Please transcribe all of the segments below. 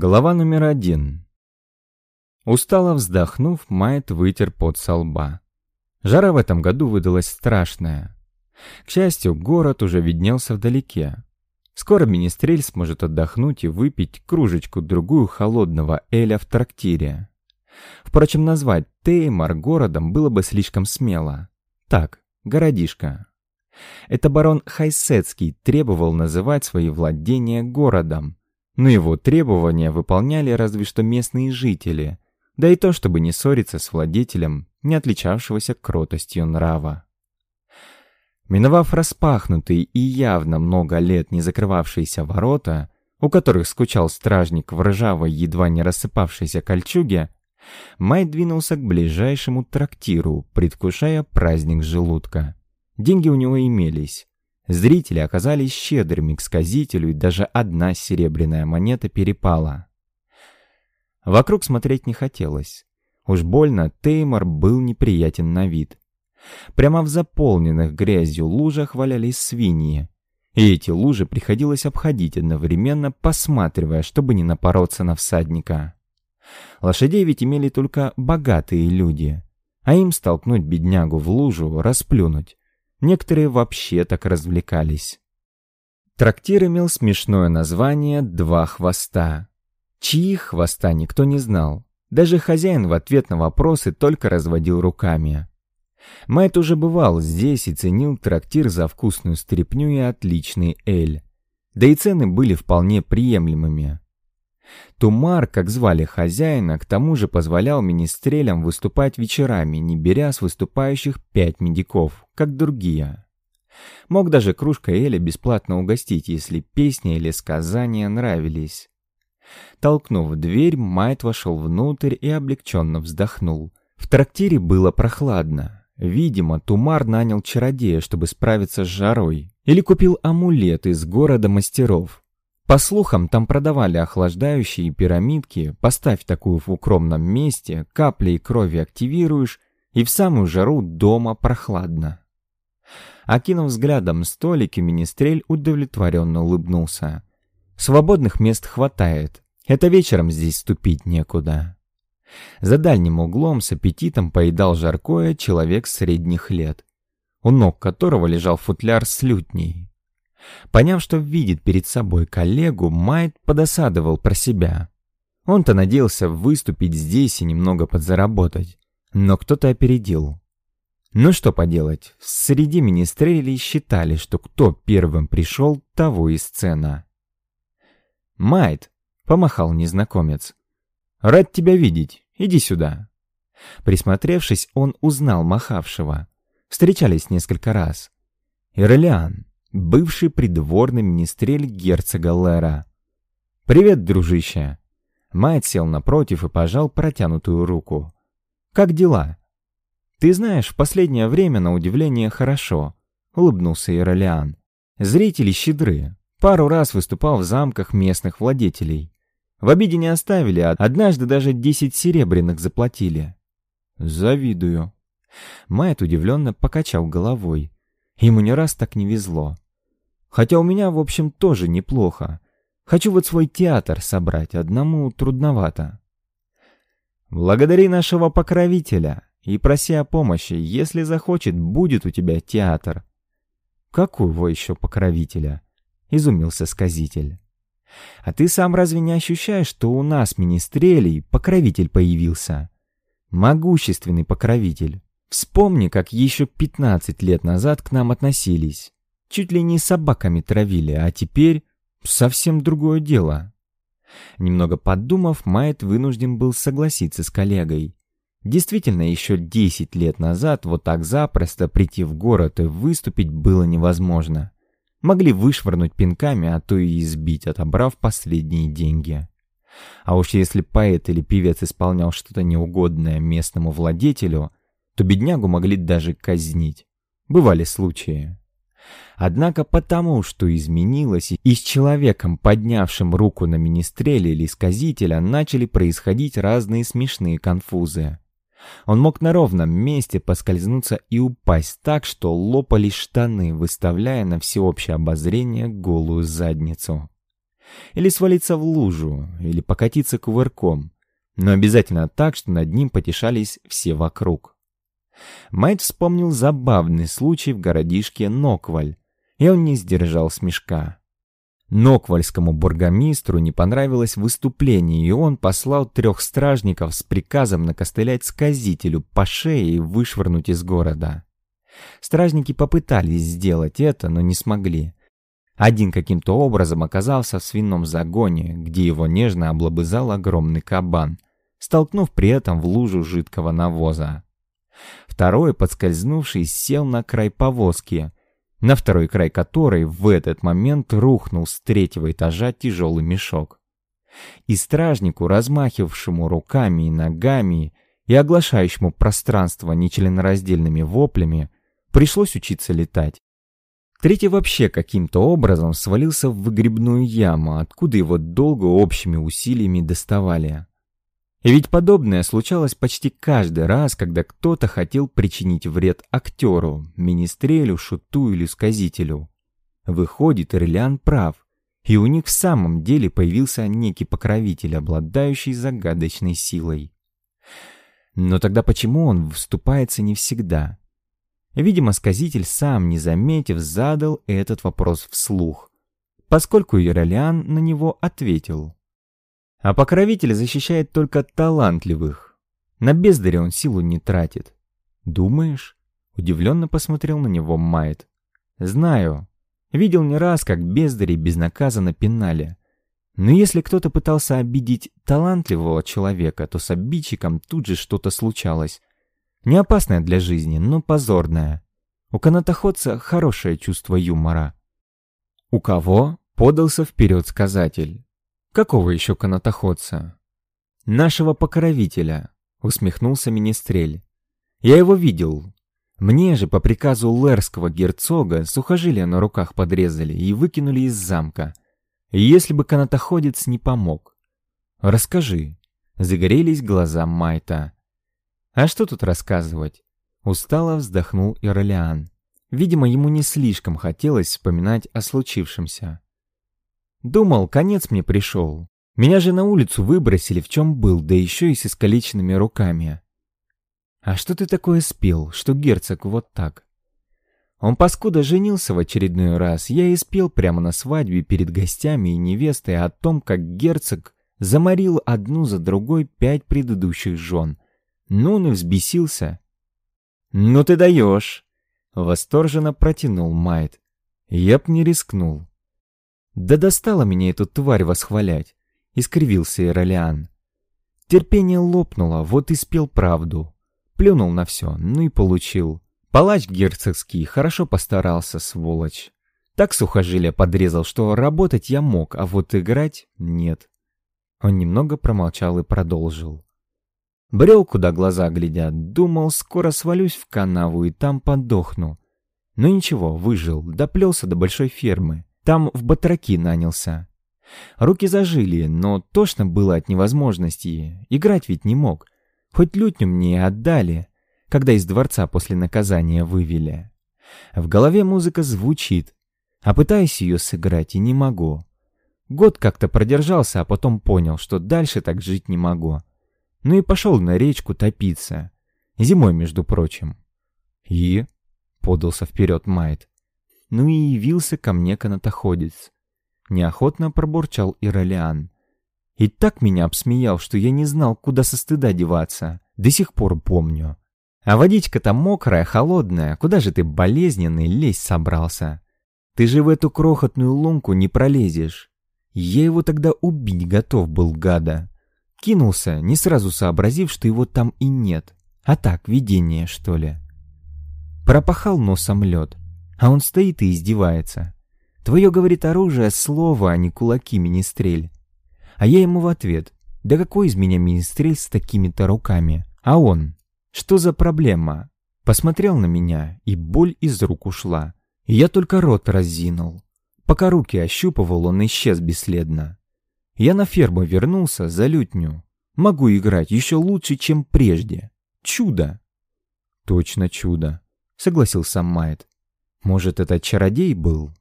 Глава номер один. Устало вздохнув, Майт вытер пот со лба. Жара в этом году выдалась страшная. К счастью, город уже виднелся вдалеке. Скоро Министрель сможет отдохнуть и выпить кружечку-другую холодного эля в трактире. Впрочем, назвать Теймар городом было бы слишком смело. Так, городишко. Это барон Хайсетский требовал называть свои владения городом, но его требования выполняли разве что местные жители, да и то, чтобы не ссориться с владетелем, не отличавшегося кротостью нрава. Миновав распахнутые и явно много лет не закрывавшиеся ворота, у которых скучал стражник в ржавой, едва не рассыпавшейся кольчуге, Май двинулся к ближайшему трактиру, предвкушая праздник желудка. Деньги у него имелись. Зрители оказались щедрыми к сказителю, и даже одна серебряная монета перепала. Вокруг смотреть не хотелось. Уж больно Теймор был неприятен на вид. Прямо в заполненных грязью лужах валялись свиньи. И эти лужи приходилось обходить одновременно, посматривая, чтобы не напороться на всадника. Лошадей ведь имели только богатые люди, а им столкнуть беднягу в лужу, расплюнуть. Некоторые вообще так развлекались. Трактир имел смешное название «Два хвоста». Чьи хвоста никто не знал. Даже хозяин в ответ на вопросы только разводил руками. Майт уже бывал здесь и ценил трактир за вкусную стряпню и отличный эль. Да и цены были вполне приемлемыми. Тумар, как звали хозяина, к тому же позволял министрелям выступать вечерами, не беря с выступающих пять медиков, как другие. Мог даже кружка Эля бесплатно угостить, если песни или сказания нравились. Толкнув дверь, Майт вошел внутрь и облегченно вздохнул. В трактире было прохладно. Видимо, Тумар нанял чародея, чтобы справиться с жарой. Или купил амулет из города мастеров. По слухам, там продавали охлаждающие пирамидки, поставь такую в укромном месте, каплей крови активируешь, и в самую жару дома прохладно. Окинув взглядом столики, министрель удовлетворенно улыбнулся. Свободных мест хватает, это вечером здесь ступить некуда. За дальним углом с аппетитом поедал жаркое человек средних лет, у ног которого лежал футляр с лютней. Поняв, что видит перед собой коллегу, Майт подосадовал про себя. Он-то надеялся выступить здесь и немного подзаработать, но кто-то опередил. Ну что поделать, среди министрелей считали, что кто первым пришел, того и сцена. «Майт!» — помахал незнакомец. «Рад тебя видеть, иди сюда». Присмотревшись, он узнал махавшего. Встречались несколько раз. «Ирлиан, бывший придворный министрель герцога Лера. «Привет, дружище!» Майт сел напротив и пожал протянутую руку. «Как дела?» «Ты знаешь, в последнее время, на удивление, хорошо», — улыбнулся Иролиан. «Зрители щедры. Пару раз выступал в замках местных владетелей. В обиде не оставили, а однажды даже десять серебряных заплатили». «Завидую». Майт удивленно покачал головой. Ему не раз так не везло. Хотя у меня, в общем, тоже неплохо. Хочу вот свой театр собрать, одному трудновато. Благодари нашего покровителя и проси о помощи. Если захочет, будет у тебя театр. Какого еще покровителя? Изумился сказитель. А ты сам разве не ощущаешь, что у нас, министрелей, покровитель появился? Могущественный покровитель. Вспомни, как еще 15 лет назад к нам относились. Чуть ли не собаками травили, а теперь совсем другое дело. Немного подумав, Майт вынужден был согласиться с коллегой. Действительно, еще 10 лет назад вот так запросто прийти в город и выступить было невозможно. Могли вышвырнуть пинками, а то и избить, отобрав последние деньги. А уж если поэт или певец исполнял что-то неугодное местному владетелю, то беднягу могли даже казнить. Бывали случаи. Однако потому, что изменилось, и с человеком, поднявшим руку на министреля или сказителя, начали происходить разные смешные конфузы. Он мог на ровном месте поскользнуться и упасть так, что лопались штаны, выставляя на всеобщее обозрение голую задницу. Или свалиться в лужу, или покатиться кувырком. Но обязательно так, что над ним потешались все вокруг. Майт вспомнил забавный случай в городишке Нокваль, и он не сдержал смешка. Ноквальскому бургомистру не понравилось выступление, и он послал трех стражников с приказом накостылять сказителю по шее и вышвырнуть из города. Стражники попытались сделать это, но не смогли. Один каким-то образом оказался в свином загоне, где его нежно облобызал огромный кабан, столкнув при этом в лужу жидкого навоза. Второй, подскользнувший, сел на край повозки, на второй край которой в этот момент рухнул с третьего этажа тяжелый мешок. И стражнику, размахивавшему руками и ногами и оглашающему пространство нечленораздельными воплями, пришлось учиться летать. Третий вообще каким-то образом свалился в выгребную яму, откуда его долго общими усилиями доставали. И ведь подобное случалось почти каждый раз, когда кто-то хотел причинить вред актеру, министрелю, шуту или сказителю. Выходит, Ирлиан прав, и у них в самом деле появился некий покровитель, обладающий загадочной силой. Но тогда почему он вступается не всегда? Видимо, сказитель сам, не заметив, задал этот вопрос вслух, поскольку Иролиан на него ответил. А покровитель защищает только талантливых. На бездаря он силу не тратит. Думаешь? Удивленно посмотрел на него Майт. Знаю. Видел не раз, как бездари безнаказанно пинали. Но если кто-то пытался обидеть талантливого человека, то с обидчиком тут же что-то случалось. Не опасное для жизни, но позорное. У канатоходца хорошее чувство юмора. У кого? Подался вперед сказатель. «Какого еще канатоходца?» «Нашего покровителя», — усмехнулся Министрель. «Я его видел. Мне же по приказу лерского герцога сухожилия на руках подрезали и выкинули из замка. Если бы канатоходец не помог. Расскажи». Загорелись глаза Майта. «А что тут рассказывать?» Устало вздохнул Иролиан. Видимо, ему не слишком хотелось вспоминать о случившемся. Думал, конец мне пришел. Меня же на улицу выбросили, в чем был, да еще и с искалеченными руками. А что ты такое спел, что герцог вот так? Он паскуда женился в очередной раз. Я и спел прямо на свадьбе перед гостями и невестой о том, как герцог заморил одну за другой пять предыдущих жен. Ну, он и взбесился. «Ну ты даешь!» — восторженно протянул Майт. Я б не рискнул. Да достала меня эту тварь восхвалять, искривился Иролиан. Терпение лопнуло, вот и спел правду. Плюнул на все, ну и получил. Палач герцогский хорошо постарался, сволочь. Так сухожилие подрезал, что работать я мог, а вот играть нет. Он немного промолчал и продолжил. Брел, куда глаза глядят, думал, скоро свалюсь в канаву и там подохну. Но ничего, выжил, доплелся до большой фермы. Там в батраки нанялся. Руки зажили, но тошно было от невозможности. Играть ведь не мог. Хоть лютню мне отдали, когда из дворца после наказания вывели. В голове музыка звучит, а пытаюсь ее сыграть и не могу. Год как-то продержался, а потом понял, что дальше так жить не могу. Ну и пошел на речку топиться. Зимой, между прочим. И? Подался вперед Майт ну и явился ко мне канатоходец. Неохотно пробурчал Иролиан. И так меня обсмеял, что я не знал, куда со стыда деваться. До сих пор помню. А водичка-то мокрая, холодная, куда же ты болезненный лезть собрался? Ты же в эту крохотную лунку не пролезешь. Я его тогда убить готов был, гада. Кинулся, не сразу сообразив, что его там и нет. А так, видение, что ли. Пропахал носом лед. А он стоит и издевается. Твое, говорит, оружие — слово, а не кулаки, министрель. А я ему в ответ. Да какой из меня министрель с такими-то руками? А он? Что за проблема? Посмотрел на меня, и боль из рук ушла. И я только рот разинул. Пока руки ощупывал, он исчез бесследно. Я на ферму вернулся за лютню. Могу играть еще лучше, чем прежде. Чудо! Точно чудо, согласился Майт. Может, это чародей был?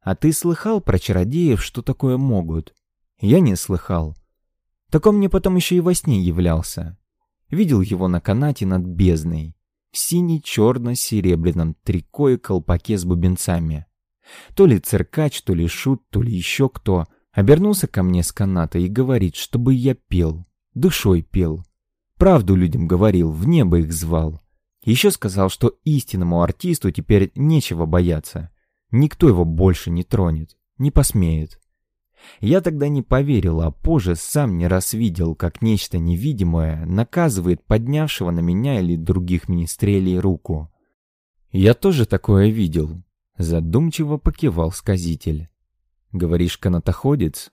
А ты слыхал про чародеев, что такое могут? Я не слыхал. Так он мне потом еще и во сне являлся. Видел его на канате над бездной, в сине-черно-серебряном трико и колпаке с бубенцами. То ли циркач, то ли шут, то ли еще кто. Обернулся ко мне с каната и говорит, чтобы я пел, душой пел. Правду людям говорил, в небо их звал. Еще сказал, что истинному артисту теперь нечего бояться. Никто его больше не тронет, не посмеет. Я тогда не поверил, а позже сам не раз видел, как нечто невидимое наказывает поднявшего на меня или других министрелей руку. Я тоже такое видел. Задумчиво покивал сказитель. Говоришь, канатоходец?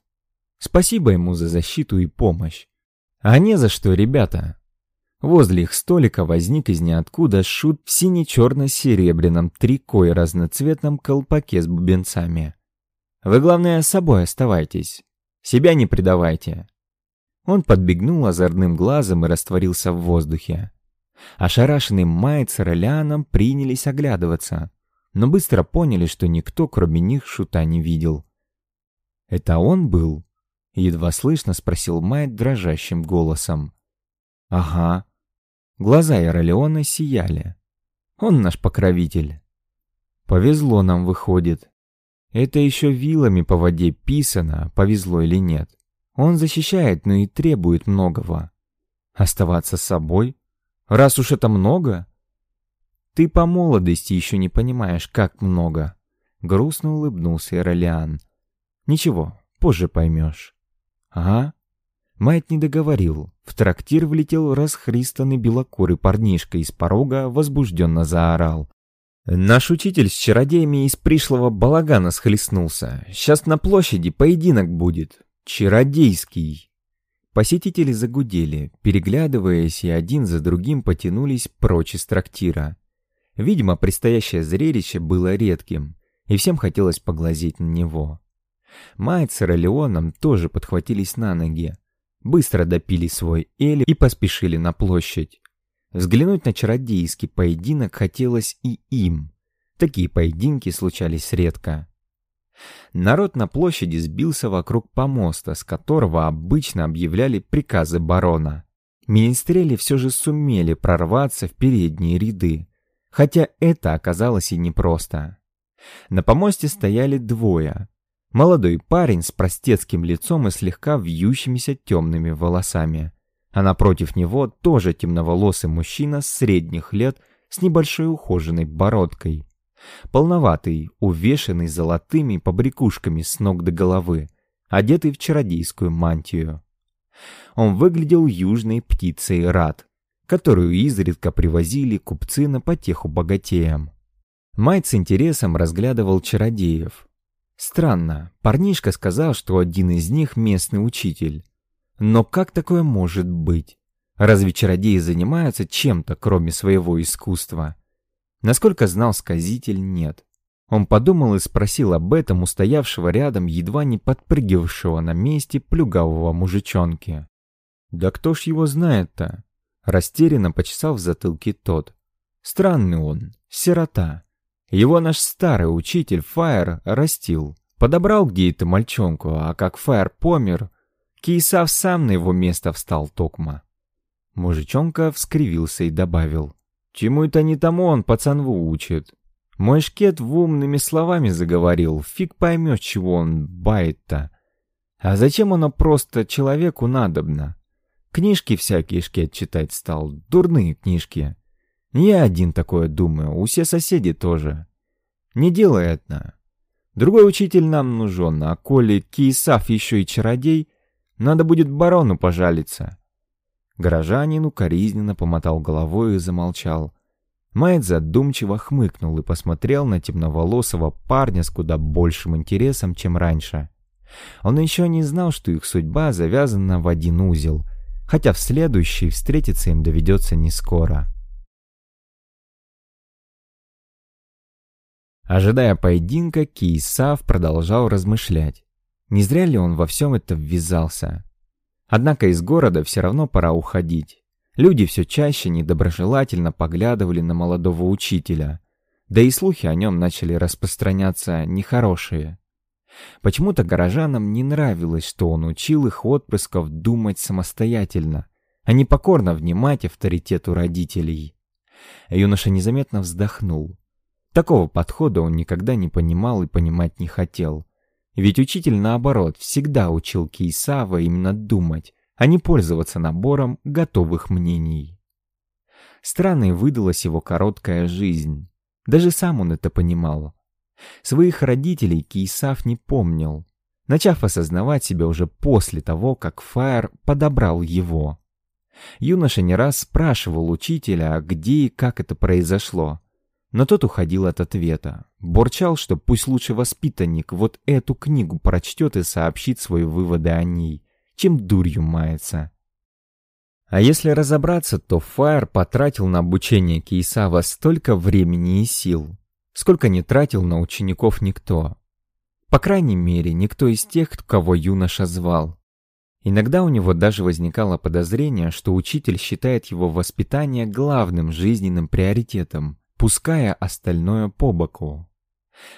Спасибо ему за защиту и помощь. А не за что, ребята. Возле их столика возник из ниоткуда шут в сине-черно-серебряном трико и разноцветном колпаке с бубенцами. «Вы, главное, с собой оставайтесь. Себя не предавайте». Он подбегнул озорным глазом и растворился в воздухе. Ошарашенный Майт с Ролианом принялись оглядываться, но быстро поняли, что никто, кроме них, шута не видел. «Это он был?» — едва слышно спросил Майт дрожащим голосом. «Ага», Глаза Иролеона сияли. Он наш покровитель. Повезло нам, выходит. Это еще вилами по воде писано, повезло или нет. Он защищает, но и требует многого. Оставаться с собой? Раз уж это много? Ты по молодости еще не понимаешь, как много. Грустно улыбнулся Иролиан. Ничего, позже поймешь. Ага. Майт не договорил. В трактир влетел расхристанный белокурый парнишка из порога, возбужденно заорал. «Наш учитель с чародеями из пришлого балагана схлестнулся. Сейчас на площади поединок будет. Чародейский!» Посетители загудели, переглядываясь, и один за другим потянулись прочь из трактира. Видимо, предстоящее зрелище было редким, и всем хотелось поглазеть на него. Майт с Ролеоном тоже подхватились на ноги, быстро допили свой эль и поспешили на площадь. Взглянуть на чародейский поединок хотелось и им. Такие поединки случались редко. Народ на площади сбился вокруг помоста, с которого обычно объявляли приказы барона. Министрели все же сумели прорваться в передние ряды, хотя это оказалось и непросто. На помосте стояли двое, Молодой парень с простецким лицом и слегка вьющимися темными волосами. А напротив него тоже темноволосый мужчина средних лет с небольшой ухоженной бородкой. Полноватый, увешанный золотыми побрякушками с ног до головы, одетый в чародейскую мантию. Он выглядел южной птицей рад, которую изредка привозили купцы на потеху богатеям. Майт с интересом разглядывал чародеев, Странно, парнишка сказал, что один из них местный учитель. Но как такое может быть? Разве чародеи занимаются чем-то, кроме своего искусства? Насколько знал сказитель, нет. Он подумал и спросил об этом у стоявшего рядом едва не подпрыгивавшего на месте плюгавого мужичонки. «Да кто ж его знает-то?» Растерянно почесал в затылке тот. «Странный он, сирота. Его наш старый учитель Фаер растил. Подобрал где-то мальчонку, а как Фаер помер, Киесав сам на его место встал токма. Мужичонка вскривился и добавил. «Чему это не тому он пацанву учит? Мой шкет в умными словами заговорил, фиг поймешь, чего он бает-то. А зачем оно просто человеку надобно? Книжки всякие шкет читать стал, дурные книжки. Я один такое думаю, у все соседи тоже. Не делай это. Другой учитель нам нужен, а коли Киесав еще и чародей, надо будет барону пожалиться. Горожанин укоризненно помотал головой и замолчал. Майт задумчиво хмыкнул и посмотрел на темноволосого парня с куда большим интересом, чем раньше. Он еще не знал, что их судьба завязана в один узел, хотя в следующий встретиться им доведется не скоро. Ожидая поединка, Киесав продолжал размышлять. Не зря ли он во всем это ввязался? Однако из города все равно пора уходить. Люди все чаще недоброжелательно поглядывали на молодого учителя. Да и слухи о нем начали распространяться нехорошие. Почему-то горожанам не нравилось, что он учил их отпрысков думать самостоятельно, а не покорно внимать авторитету родителей. Юноша незаметно вздохнул. Такого подхода он никогда не понимал и понимать не хотел. Ведь учитель, наоборот, всегда учил Кейсава именно думать, а не пользоваться набором готовых мнений. Странной выдалась его короткая жизнь. Даже сам он это понимал. Своих родителей Кейсав не помнил, начав осознавать себя уже после того, как Фаер подобрал его. Юноша не раз спрашивал учителя, где и как это произошло, но тот уходил от ответа. Борчал, что пусть лучше воспитанник вот эту книгу прочтет и сообщит свои выводы о ней, чем дурью мается. А если разобраться, то Фаер потратил на обучение Кейсава столько времени и сил, сколько не тратил на учеников никто. По крайней мере, никто из тех, кого юноша звал. Иногда у него даже возникало подозрение, что учитель считает его воспитание главным жизненным приоритетом, пуская остальное по боку.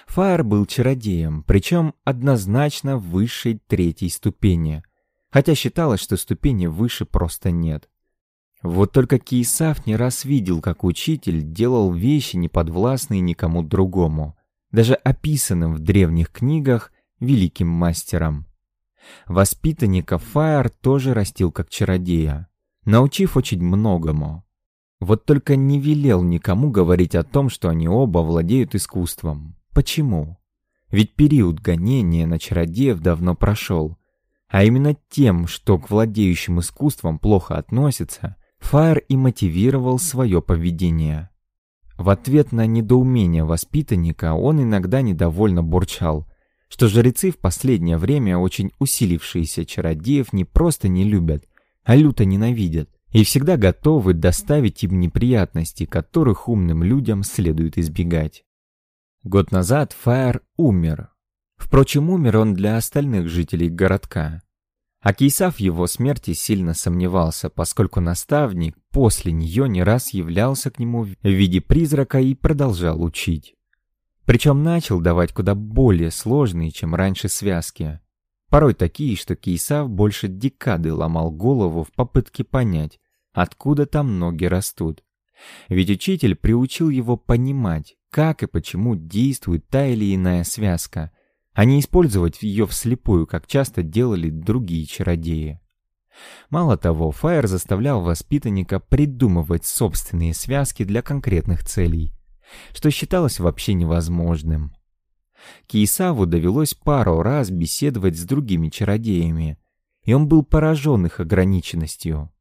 Фаер был чародеем, причем однозначно высшей третьей ступени, хотя считалось, что ступени выше просто нет. Вот только Кейсав не раз видел, как учитель делал вещи, неподвластные никому другому, даже описанным в древних книгах великим мастером. Воспитанника Фаер тоже растил как чародея, научив очень многому. Вот только не велел никому говорить о том, что они оба владеют искусством. Почему? Ведь период гонения на чародеев давно прошел. А именно тем, что к владеющим искусством плохо относятся, Фаер и мотивировал свое поведение. В ответ на недоумение воспитанника он иногда недовольно бурчал, что жрецы в последнее время очень усилившиеся чародеев не просто не любят, а люто ненавидят, и всегда готовы доставить им неприятности, которых умным людям следует избегать. Год назад Фаер умер. Впрочем, умер он для остальных жителей городка. А Кейсав в его смерти сильно сомневался, поскольку наставник после нее не раз являлся к нему в виде призрака и продолжал учить. Причем начал давать куда более сложные, чем раньше связки. Порой такие, что Кейсав больше декады ломал голову в попытке понять, откуда там ноги растут. Ведь учитель приучил его понимать, как и почему действует та или иная связка, а не использовать ее вслепую, как часто делали другие чародеи. Мало того, Фаер заставлял воспитанника придумывать собственные связки для конкретных целей – что считалось вообще невозможным. Киесаву довелось пару раз беседовать с другими чародеями, и он был поражен их ограниченностью.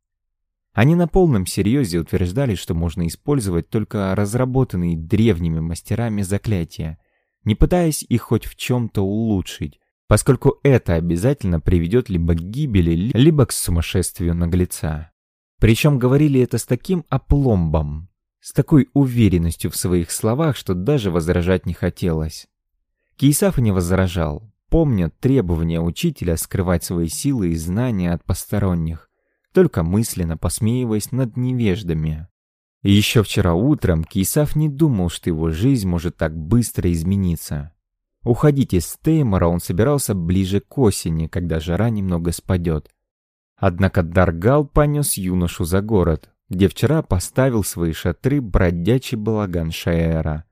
Они на полном серьезе утверждали, что можно использовать только разработанные древними мастерами заклятия, не пытаясь их хоть в чем-то улучшить, поскольку это обязательно приведет либо к гибели, либо к сумасшествию наглеца. Причем говорили это с таким опломбом, с такой уверенностью в своих словах, что даже возражать не хотелось. Кейсаф не возражал, помня требования учителя скрывать свои силы и знания от посторонних, только мысленно посмеиваясь над невеждами. Еще вчера утром Кейсаф не думал, что его жизнь может так быстро измениться. Уходить из Стеймора он собирался ближе к осени, когда жара немного спадет. Однако Даргал понес юношу за город, где вчера поставил свои шатры бродячий балаган Шаэра.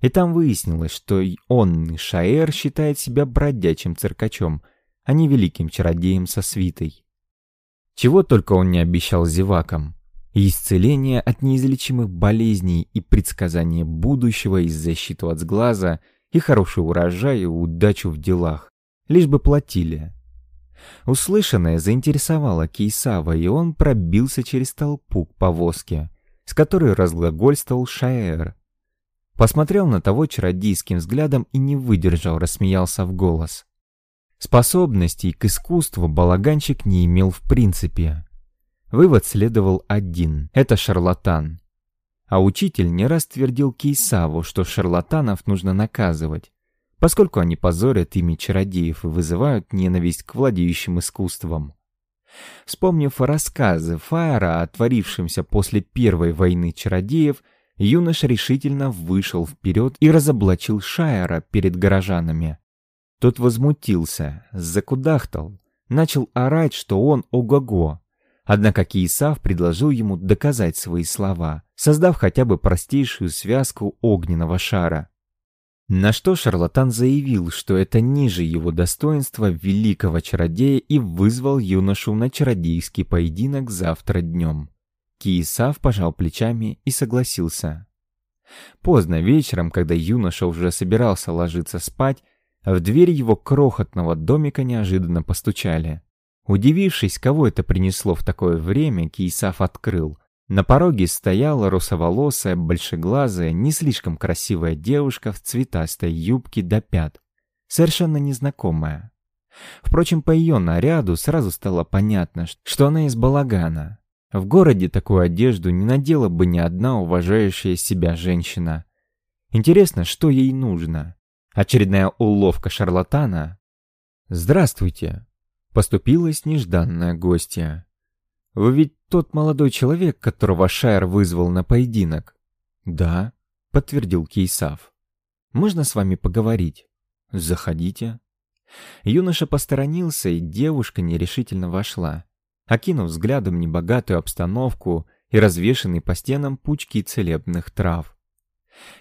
И там выяснилось, что и он, Шаэр, считает себя бродячим циркачом, а не великим чародеем со свитой. Чего только он не обещал зевакам. И исцеление от неизлечимых болезней, и предсказание будущего, и защиту от сглаза, и хороший урожай, и удачу в делах. Лишь бы платили. Услышанное заинтересовало Кейсава, и он пробился через толпу к повозке, с которой разглагольствовал Шаэр. Посмотрел на того чародейским взглядом и не выдержал, рассмеялся в голос. Способностей к искусству балаганчик не имел в принципе. Вывод следовал один — это шарлатан. А учитель не раз твердил Кейсаву, что шарлатанов нужно наказывать, поскольку они позорят ими чародеев и вызывают ненависть к владеющим искусством. Вспомнив рассказы Фаера о творившемся после Первой войны чародеев, юноша решительно вышел вперед и разоблачил Шайера перед горожанами. Тот возмутился, закудахтал, начал орать, что он ого-го. Однако Киесав предложил ему доказать свои слова, создав хотя бы простейшую связку огненного шара. На что шарлатан заявил, что это ниже его достоинства великого чародея и вызвал юношу на чародейский поединок завтра днем. Киесав пожал плечами и согласился. Поздно вечером, когда юноша уже собирался ложиться спать, в дверь его крохотного домика неожиданно постучали. Удивившись, кого это принесло в такое время, Киесав открыл — на пороге стояла русоволосая, большеглазая, не слишком красивая девушка в цветастой юбке до пят, совершенно незнакомая. Впрочем, по ее наряду сразу стало понятно, что она из балагана. В городе такую одежду не надела бы ни одна уважающая себя женщина. Интересно, что ей нужно? Очередная уловка шарлатана? «Здравствуйте!» — поступилась нежданная гостья. Вы ведь тот молодой человек, которого Шайер вызвал на поединок?» «Да», — подтвердил Кейсав. «Можно с вами поговорить?» «Заходите». Юноша посторонился, и девушка нерешительно вошла, окинув взглядом небогатую обстановку и развешанные по стенам пучки целебных трав.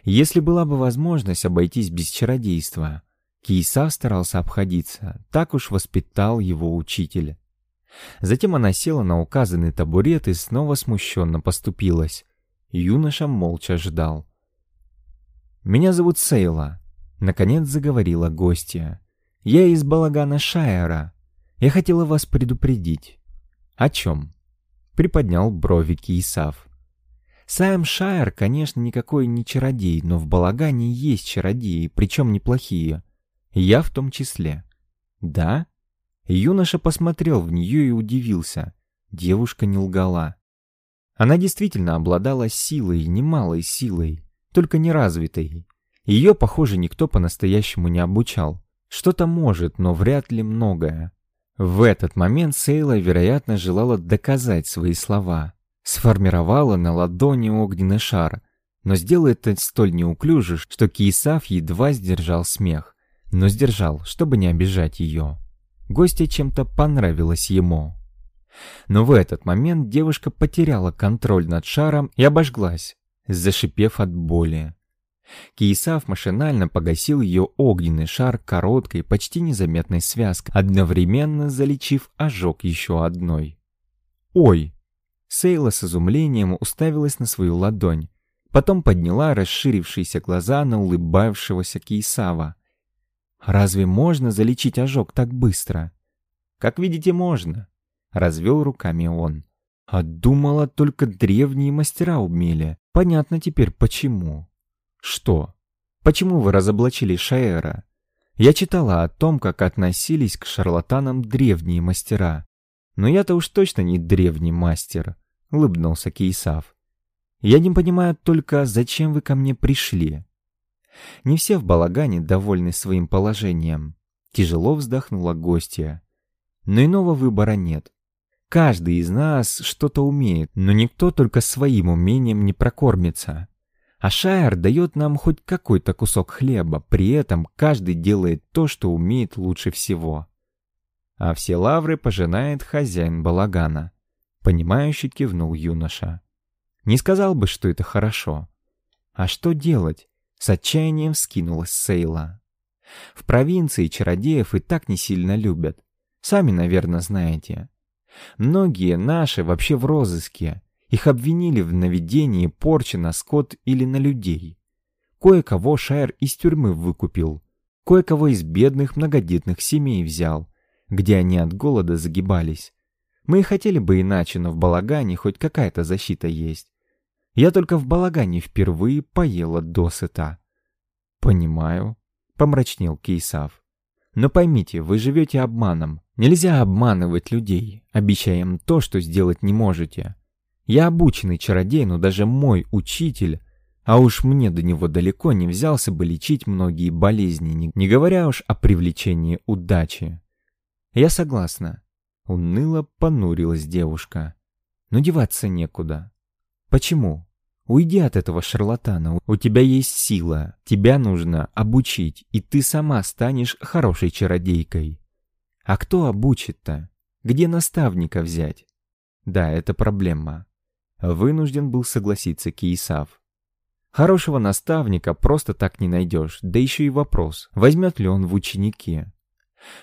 Если была бы возможность обойтись без чародейства, Кейсав старался обходиться, так уж воспитал его учитель. Затем она села на указанный табурет и снова смущенно поступилась. Юноша молча ждал. «Меня зовут Сейла», — наконец заговорила гостья. «Я из балагана Шайера. Я хотела вас предупредить». «О чем?» — приподнял брови Киесав. Сайм Шайер, конечно, никакой не чародей, но в балагане есть чародеи, причем неплохие. Я в том числе. Да? Юноша посмотрел в нее и удивился. Девушка не лгала. Она действительно обладала силой, немалой силой, только неразвитой. Ее, похоже, никто по-настоящему не обучал. Что-то может, но вряд ли многое. В этот момент Сейла, вероятно, желала доказать свои слова. Сформировала на ладони огненный шар, но сделает это столь неуклюже, что Киесав едва сдержал смех, но сдержал, чтобы не обижать ее. Гостья чем-то понравилась ему. Но в этот момент девушка потеряла контроль над шаром и обожглась, зашипев от боли. Киесав машинально погасил ее огненный шар короткой, почти незаметной связкой, одновременно залечив ожог еще одной. «Ой!» Сейла с изумлением уставилась на свою ладонь, потом подняла расширившиеся глаза на улыбавшегося Киесава. Разве можно залечить ожог так быстро? Как видите, можно. Развел руками он. А думала, только древние мастера умели. Понятно теперь, почему. Что? Почему вы разоблачили Шаэра? Я читала о том, как относились к шарлатанам древние мастера. Но я-то уж точно не древний мастер, улыбнулся Кейсав. Я не понимаю только, зачем вы ко мне пришли. Не все в балагане довольны своим положением. Тяжело вздохнула гостья. Но иного выбора нет. Каждый из нас что-то умеет, но никто только своим умением не прокормится. А Шайер дает нам хоть какой-то кусок хлеба, при этом каждый делает то, что умеет лучше всего. А все лавры пожинает хозяин балагана. Понимающе кивнул юноша. Не сказал бы, что это хорошо. А что делать? С отчаянием скинулась Сейла. В провинции чародеев и так не сильно любят. Сами, наверное, знаете. Многие наши вообще в розыске. Их обвинили в наведении порчи на скот или на людей. Кое-кого Шайер из тюрьмы выкупил. Кое-кого из бедных многодетных семей взял, где они от голода загибались. Мы и хотели бы иначе, но в балагане хоть какая-то защита есть. Я только в балагане впервые поела досыта. Понимаю, помрачнел Кейсав. Но поймите, вы живете обманом. Нельзя обманывать людей, обещая им то, что сделать не можете. Я обученный чародей, но даже мой учитель, а уж мне до него далеко не взялся бы лечить многие болезни, не говоря уж о привлечении удачи. Я согласна. Уныло понурилась девушка. Но деваться некуда. Почему? Уйди от этого шарлатана, у тебя есть сила, тебя нужно обучить, и ты сама станешь хорошей чародейкой. А кто обучит-то? Где наставника взять? Да, это проблема. Вынужден был согласиться Киесав. Хорошего наставника просто так не найдешь, да еще и вопрос, возьмет ли он в ученики.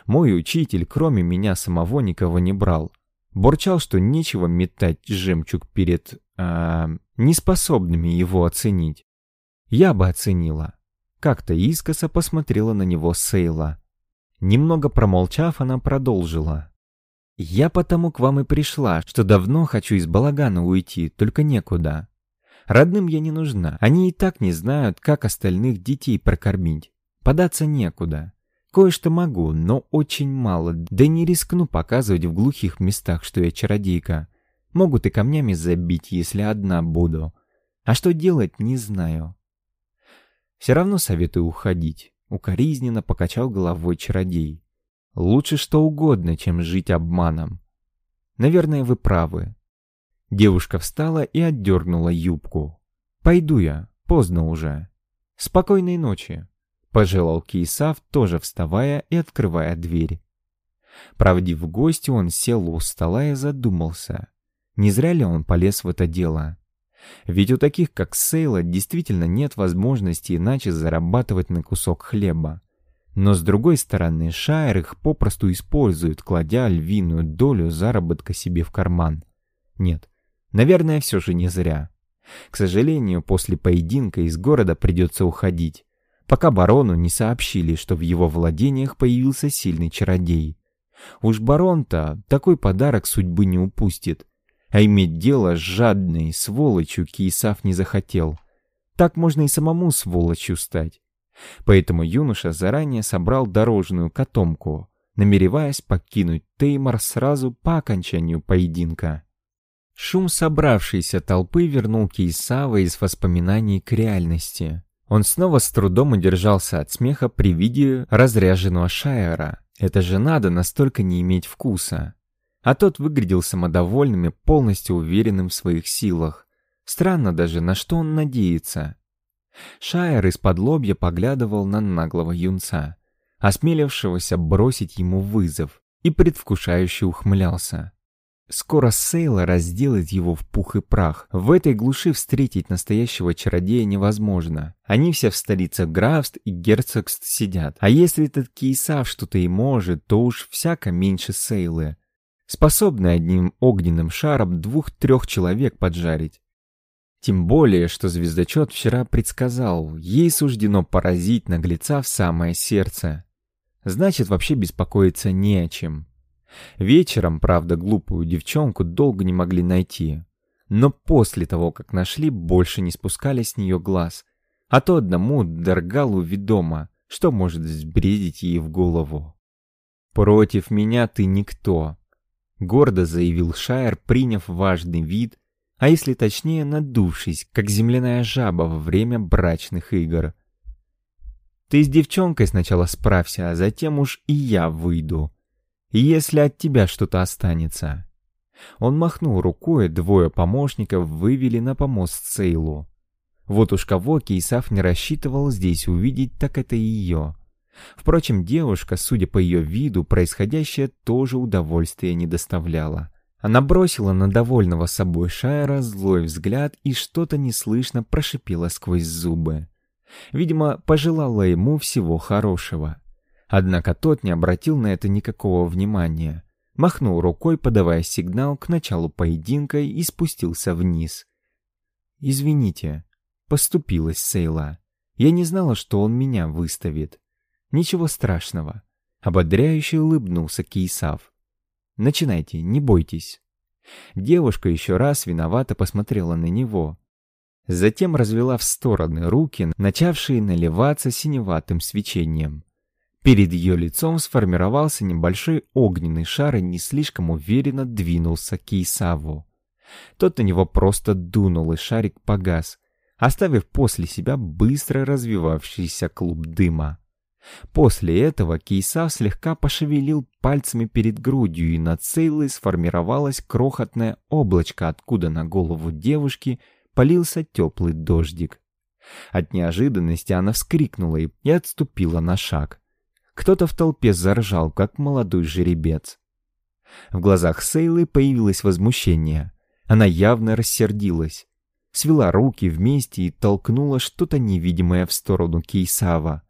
Мой учитель, кроме меня самого, никого не брал. Бурчал, что нечего метать жемчуг перед... Э, неспособными его оценить. Я бы оценила. Как-то искоса посмотрела на него Сейла. Немного промолчав, она продолжила. «Я потому к вам и пришла, что давно хочу из балагана уйти, только некуда. Родным я не нужна, они и так не знают, как остальных детей прокормить. Податься некуда. Кое-что могу, но очень мало, да не рискну показывать в глухих местах, что я чародейка. Могут и камнями забить, если одна буду. А что делать, не знаю. Все равно советую уходить. Укоризненно покачал головой чародей. Лучше что угодно, чем жить обманом. Наверное, вы правы. Девушка встала и отдернула юбку. Пойду я, поздно уже. Спокойной ночи. Пожелал Кейсав, тоже вставая и открывая дверь. Правдив гости, он сел у стола и задумался. Не зря ли он полез в это дело? Ведь у таких, как Сейла, действительно нет возможности иначе зарабатывать на кусок хлеба. Но с другой стороны, Шайер их попросту использует, кладя львиную долю заработка себе в карман. Нет, наверное, все же не зря. К сожалению, после поединка из города придется уходить пока барону не сообщили, что в его владениях появился сильный чародей. Уж барон-то такой подарок судьбы не упустит, а иметь дело с жадной сволочью Киесав не захотел. Так можно и самому сволочью стать. Поэтому юноша заранее собрал дорожную котомку, намереваясь покинуть Теймор сразу по окончанию поединка. Шум собравшейся толпы вернул Кейсава из воспоминаний к реальности. Он снова с трудом удержался от смеха при виде разряженного Шайера. Это же надо настолько не иметь вкуса. А тот выглядел самодовольным и полностью уверенным в своих силах. Странно даже, на что он надеется. Шайер из-под лобья поглядывал на наглого юнца, осмелившегося бросить ему вызов, и предвкушающе ухмылялся. Скоро Сейла разделает его в пух и прах. В этой глуши встретить настоящего чародея невозможно. Они все в столице графств и герцогств сидят. А если этот Кейсав что-то и может, то уж всяко меньше Сейлы. Способный одним огненным шаром двух-трех человек поджарить. Тем более, что звездочет вчера предсказал, ей суждено поразить наглеца в самое сердце. Значит, вообще беспокоиться не о чем. Вечером, правда, глупую девчонку долго не могли найти. Но после того, как нашли, больше не спускали с нее глаз. А то одному Даргалу ведомо, что может взбредить ей в голову. «Против меня ты никто», — гордо заявил Шайер, приняв важный вид, а если точнее, надувшись, как земляная жаба во время брачных игр. «Ты с девчонкой сначала справься, а затем уж и я выйду», если от тебя что-то останется. Он махнул рукой, двое помощников вывели на помост Сейлу. Вот уж кого Кейсав не рассчитывал здесь увидеть, так это ее. Впрочем, девушка, судя по ее виду, происходящее тоже удовольствия не доставляло. Она бросила на довольного собой Шайра злой взгляд и что-то неслышно прошипела сквозь зубы. Видимо, пожелала ему всего хорошего. Однако тот не обратил на это никакого внимания. Махнул рукой, подавая сигнал к началу поединка и спустился вниз. «Извините», — поступилась Сейла. «Я не знала, что он меня выставит». «Ничего страшного», — ободряюще улыбнулся Кейсав. «Начинайте, не бойтесь». Девушка еще раз виновато посмотрела на него. Затем развела в стороны руки, начавшие наливаться синеватым свечением. Перед ее лицом сформировался небольшой огненный шар и не слишком уверенно двинулся к Исаву. Тот на него просто дунул, и шарик погас, оставив после себя быстро развивавшийся клуб дыма. После этого Кейсав слегка пошевелил пальцами перед грудью, и над Сейлой сформировалось крохотное облачко, откуда на голову девушки полился теплый дождик. От неожиданности она вскрикнула и отступила на шаг. Кто-то в толпе заржал, как молодой жеребец. В глазах Сейлы появилось возмущение. Она явно рассердилась. Свела руки вместе и толкнула что-то невидимое в сторону Кейсава.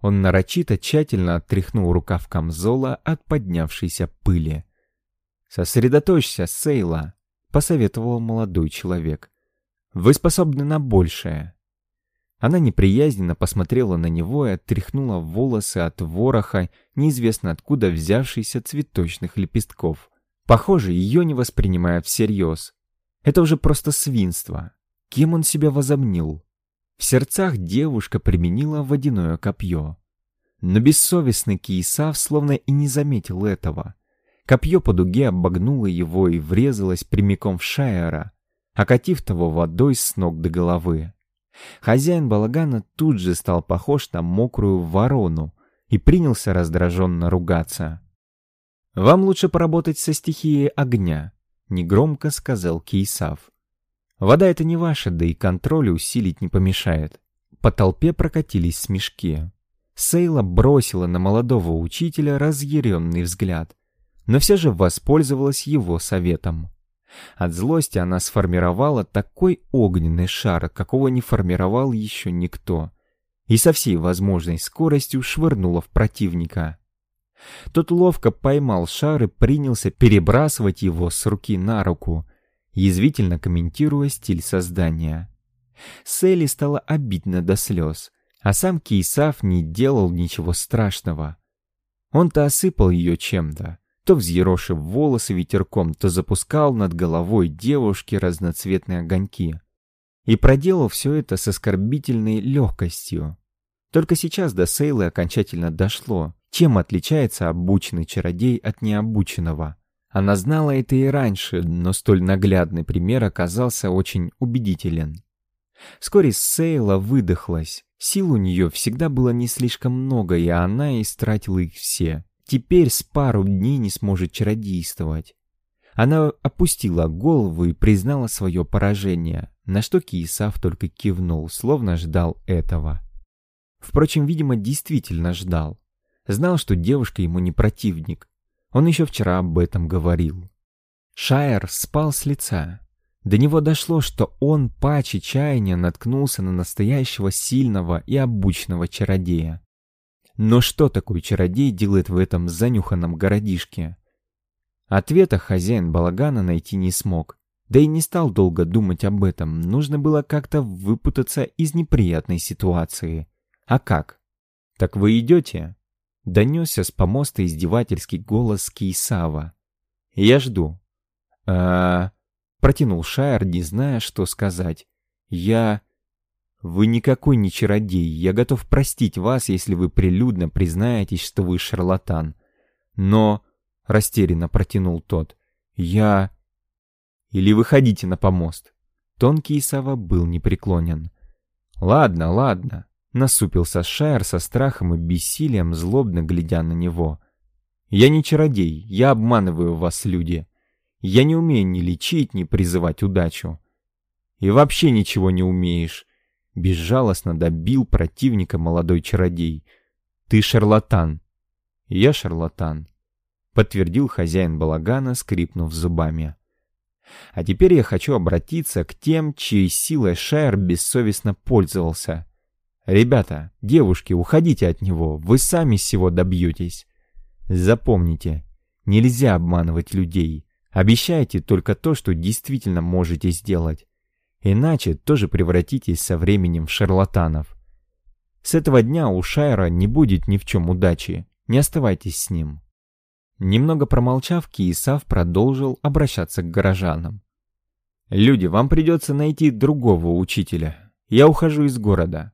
Он нарочито тщательно оттряхнул рукав камзола от поднявшейся пыли. «Сосредоточься, Сейла», — посоветовал молодой человек. «Вы способны на большее». Она неприязненно посмотрела на него и оттряхнула волосы от вороха, неизвестно откуда взявшихся цветочных лепестков. Похоже, ее не воспринимают всерьез. Это уже просто свинство. Кем он себя возомнил? В сердцах девушка применила водяное копье. Но бессовестный Киесав словно и не заметил этого. Копье по дуге обогнуло его и врезалось прямиком в Шайера, окатив того водой с ног до головы. Хозяин балагана тут же стал похож на мокрую ворону и принялся раздраженно ругаться. «Вам лучше поработать со стихией огня», — негромко сказал Кейсав. «Вода — это не ваша, да и контроль усилить не помешает». По толпе прокатились смешки. Сейла бросила на молодого учителя разъяренный взгляд, но все же воспользовалась его советом. От злости она сформировала такой огненный шар, какого не формировал еще никто, и со всей возможной скоростью швырнула в противника. Тот ловко поймал шар и принялся перебрасывать его с руки на руку, язвительно комментируя стиль создания. Селли стало обидно до слез, а сам Кейсав не делал ничего страшного. Он-то осыпал ее чем-то, то взъерошив волосы ветерком, то запускал над головой девушки разноцветные огоньки. И проделал все это с оскорбительной легкостью. Только сейчас до Сейлы окончательно дошло, чем отличается обученный чародей от необученного. Она знала это и раньше, но столь наглядный пример оказался очень убедителен. Вскоре Сейла выдохлась. Сил у нее всегда было не слишком много, и она истратила их все. Теперь с пару дней не сможет чародействовать. Она опустила голову и признала свое поражение, на что Киесав только кивнул, словно ждал этого. Впрочем, видимо, действительно ждал. Знал, что девушка ему не противник. Он еще вчера об этом говорил. Шайер спал с лица. До него дошло, что он, паче чаяния, наткнулся на настоящего сильного и обученного чародея. Но что такой чародей делает в этом занюханном городишке? Ответа хозяин балагана найти не смог. Да и не стал долго думать об этом. Нужно было как-то выпутаться из неприятной ситуации. А как? «Так вы идете?» Донесся с помоста издевательский голос Кейсава. «Я жду». Протянул Шайер, не зная, что сказать. «Я...» «Вы никакой не чародей. Я готов простить вас, если вы прилюдно признаетесь, что вы шарлатан. Но...» — растерянно протянул тот. «Я...» «Или выходите на помост». Тонкий сова был непреклонен. «Ладно, ладно», — насупился Шайер со страхом и бессилием, злобно глядя на него. «Я не чародей, я обманываю вас, люди. Я не умею ни лечить, ни призывать удачу. И вообще ничего не умеешь. Безжалостно добил противника молодой чародей. «Ты шарлатан!» «Я шарлатан», — подтвердил хозяин балагана, скрипнув зубами. «А теперь я хочу обратиться к тем, чьей силой Шайер бессовестно пользовался. Ребята, девушки, уходите от него, вы сами всего добьетесь. Запомните, нельзя обманывать людей. Обещайте только то, что действительно можете сделать. Иначе тоже превратитесь со временем в шарлатанов. С этого дня у Шайра не будет ни в чем удачи. Не оставайтесь с ним. Немного промолчав, Киесав продолжил обращаться к горожанам. «Люди, вам придется найти другого учителя. Я ухожу из города.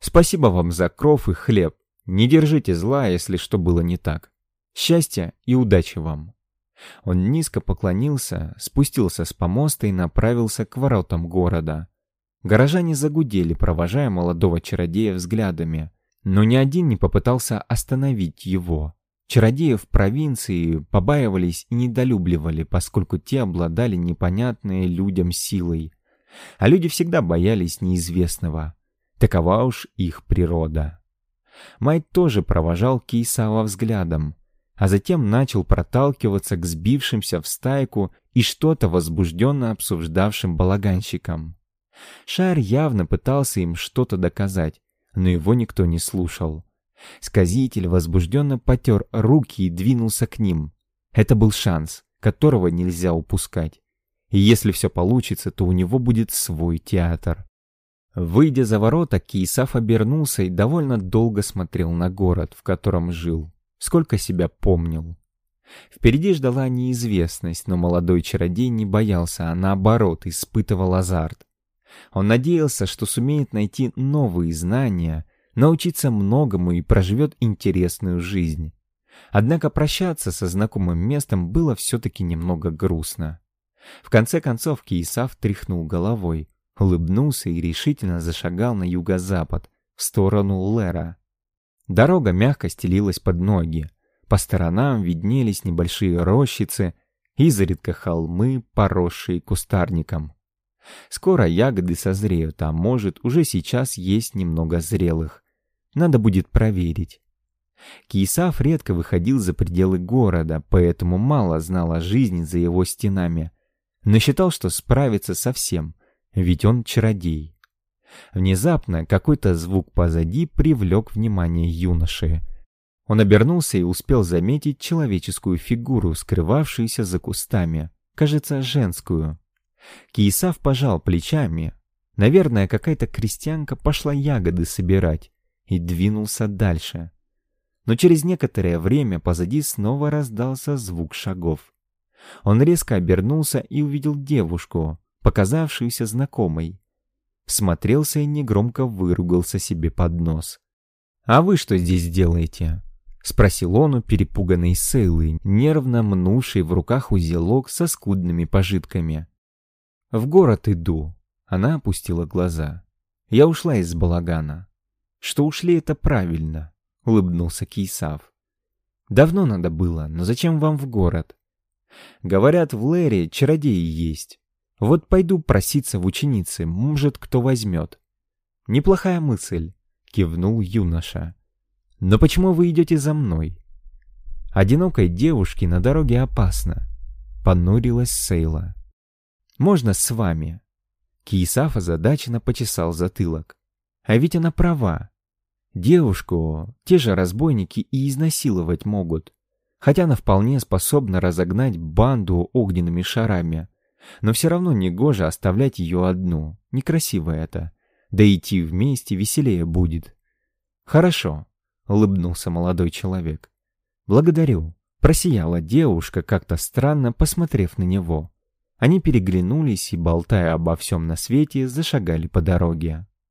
Спасибо вам за кров и хлеб. Не держите зла, если что было не так. Счастья и удачи вам!» Он низко поклонился, спустился с помоста и направился к воротам города. Горожане загудели, провожая молодого чародея взглядами, но ни один не попытался остановить его. Чародеи в провинции побаивались и недолюбливали, поскольку те обладали непонятной людям силой. А люди всегда боялись неизвестного. Такова уж их природа. Майт тоже провожал Кейсава взглядом, а затем начал проталкиваться к сбившимся в стайку и что-то возбужденно обсуждавшим балаганщикам. Шар явно пытался им что-то доказать, но его никто не слушал. Сказитель возбужденно потер руки и двинулся к ним. Это был шанс, которого нельзя упускать. И если все получится, то у него будет свой театр. Выйдя за ворота, Киесав обернулся и довольно долго смотрел на город, в котором жил, сколько себя помнил. Впереди ждала неизвестность, но молодой чародей не боялся, а наоборот испытывал азарт. Он надеялся, что сумеет найти новые знания, научиться многому и проживет интересную жизнь. Однако прощаться со знакомым местом было все-таки немного грустно. В конце концов Киесав тряхнул головой, улыбнулся и решительно зашагал на юго-запад, в сторону Лера. Дорога мягко стелилась под ноги. По сторонам виднелись небольшие рощицы, изредка холмы, поросшие кустарником. Скоро ягоды созреют, а может, уже сейчас есть немного зрелых. Надо будет проверить. Киесав редко выходил за пределы города, поэтому мало знал о жизни за его стенами, но считал, что справится со всем, ведь он чародей. Внезапно какой-то звук позади привлек внимание юноши. Он обернулся и успел заметить человеческую фигуру, скрывавшуюся за кустами, кажется, женскую. Киесав пожал плечами. Наверное, какая-то крестьянка пошла ягоды собирать и двинулся дальше. Но через некоторое время позади снова раздался звук шагов. Он резко обернулся и увидел девушку, показавшуюся знакомой. Всмотрелся и негромко выругался себе под нос. «А вы что здесь делаете?» — спросил он у перепуганной Сейлы, нервно мнувшей в руках узелок со скудными пожитками. «В город иду», — она опустила глаза. «Я ушла из балагана». «Что ушли, это правильно», — улыбнулся Кейсав. «Давно надо было, но зачем вам в город?» «Говорят, в Лэре чародеи есть. Вот пойду проситься в ученицы, может, кто возьмет». «Неплохая мысль», — кивнул юноша. «Но почему вы идете за мной?» «Одинокой девушке на дороге опасно», — понурилась Сейла. «Можно с вами?» Киесаф озадаченно почесал затылок. «А ведь она права. Девушку те же разбойники и изнасиловать могут, хотя она вполне способна разогнать банду огненными шарами. Но все равно негоже оставлять ее одну, некрасиво это. Да идти вместе веселее будет. «Хорошо», — улыбнулся молодой человек. «Благодарю», — просияла девушка, как-то странно посмотрев на него. Они переглянулись и, болтая обо всем на свете, зашагали по дороге.